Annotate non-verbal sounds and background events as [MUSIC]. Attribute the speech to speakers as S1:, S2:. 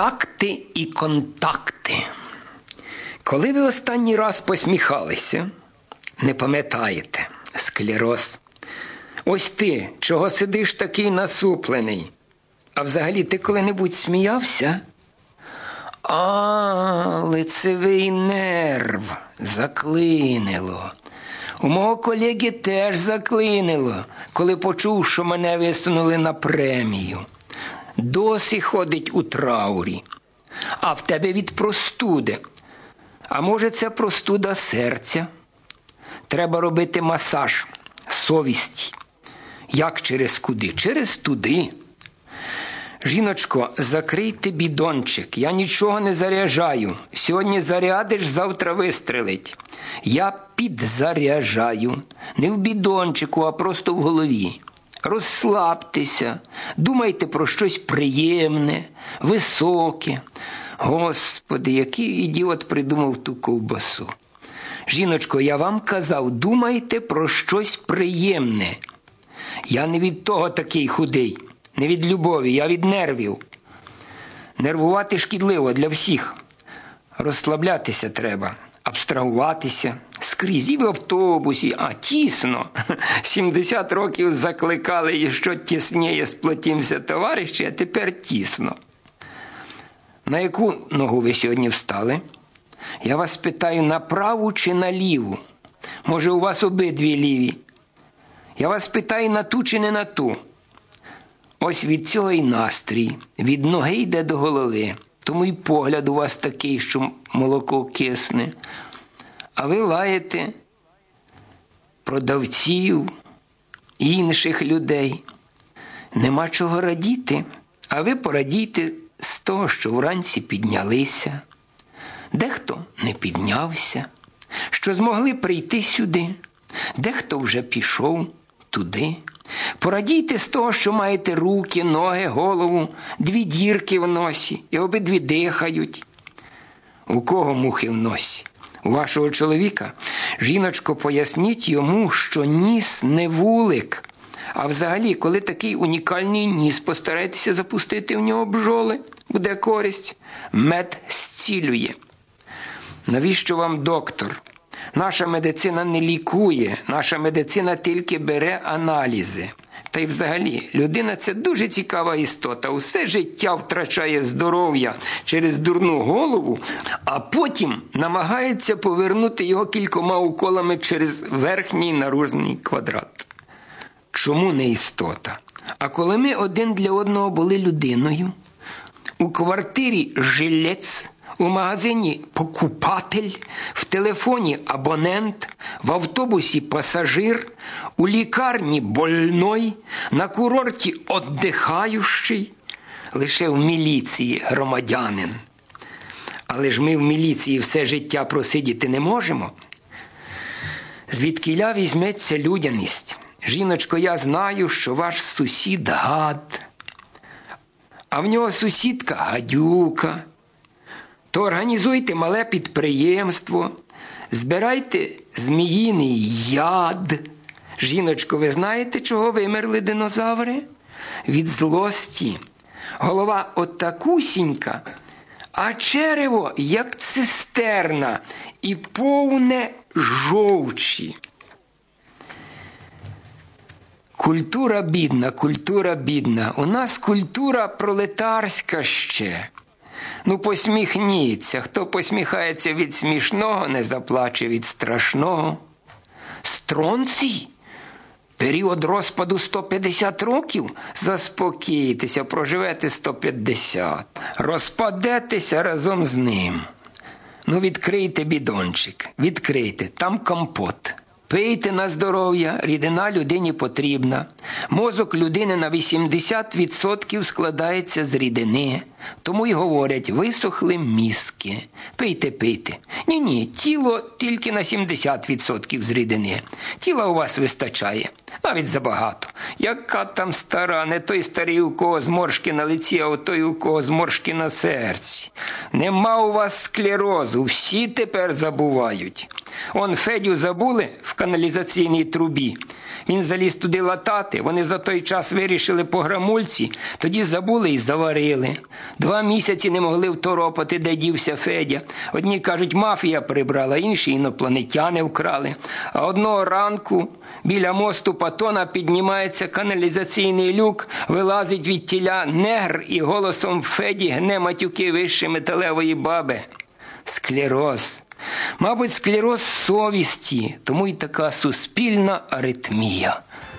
S1: Такти і контакти. Коли ви останній раз посміхалися, не пам'ятаєте склероз. Ось ти, чого сидиш такий насуплений. А взагалі ти коли-небудь сміявся? А, лицевий нерв заклинило. У мого колеги теж заклинило, коли почув, що мене висунули на премію. Досі ходить у траурі, а в тебе від простуди. А може, це простуда серця? Треба робити масаж совісті. Як через куди? Через туди. Жіночко, закрийте бідончик, я нічого не заряджаю. Сьогодні зарядиш, завтра вистрелить. Я підзаряджаю. Не в бідончику, а просто в голові. Розслабтеся, думайте про щось приємне, високе. Господи, який ідіот придумав ту ковбасу. Жіночко, я вам казав, думайте про щось приємне. Я не від того такий худий, не від любові, я від нервів. Нервувати шкідливо для всіх. Розслаблятися треба, абстрагуватися скрізь і в автобусі, а тісно. [LAUGHS] 70 років закликали, що тісніє сплотімося, товариші, а тепер тісно. На яку ногу ви сьогодні встали? Я вас питаю на праву чи на ліву? Може, у вас обидві ліві? Я вас питаю на ту чи не на ту. Ось від цього й настрій, від ноги йде до голови. Тому й погляд у вас такий, що молоко кисне. А ви лаєте продавців, інших людей. Нема чого радіти, а ви порадійте з того, що вранці піднялися. Дехто не піднявся, що змогли прийти сюди, дехто вже пішов туди. Порадійте з того, що маєте руки, ноги, голову, дві дірки в носі і обидві дихають. У кого мухи в носі? Вашого чоловіка? Жіночко, поясніть йому, що ніс не вулик. А взагалі, коли такий унікальний ніс, постарайтеся запустити в нього бджоли, буде користь. Мед зцілює. Навіщо вам доктор? Наша медицина не лікує, наша медицина тільки бере аналізи. Та й взагалі, людина це дуже цікава істота. Усе життя втрачає здоров'я через дурну голову, а потім намагається повернути його кількома уколами через верхній наружний квадрат. Чому не істота? А коли ми один для одного були людиною, у квартирі жилець у магазині покупатель, в телефоні абонент, в автобусі пасажир, у лікарні больной, на курорті отдыхающий, лише в міліції громадянин. Але ж ми в міліції все життя просидіти не можемо. Звідкиля візьметься людяність. Жіночко, я знаю, що ваш сусід гад, а в нього сусідка гадюка то організуйте мале підприємство, збирайте зміїний яд. Жіночко, ви знаєте, чого вимерли динозаври? Від злості. Голова отакусінька, а черево, як цистерна, і повне жовчі. Культура бідна, культура бідна. У нас культура пролетарська ще. Ну, посміхніться. Хто посміхається від смішного, не заплаче від страшного. Стронцій? Період розпаду 150 років. Заспокійтеся, проживете 150. Розпадетеся разом з ним. Ну, відкрийте бідончик, відкрийте, там компот. Пийте на здоров'я, рідина людині потрібна. Мозок людини на 80% складається з рідини. Тому й говорять, висохли мізки. Пийте, пийте. Ні, ні, тіло тільки на 70% з рідини. Тіла у вас вистачає, навіть забагато. Яка там стара, не той старий, у кого зморшки на лиці, а той, у кого зморшки на серці. Нема у вас склерозу, всі тепер забувають. Он Федю забули в каналізаційній трубі. Він заліз туди латати. Вони за той час вирішили по грамульці, тоді забули і заварили. Два місяці не могли второпати, де дівся Федя. Одні кажуть, мафія прибрала, інші інопланетяни вкрали. А одного ранку біля мосту Патона піднімається каналізаційний люк, вилазить від тіля негр і голосом Феді гне матюки вище металевої баби. Склероз. Мабуть, склероз совісті, тому й така суспільна аритмія.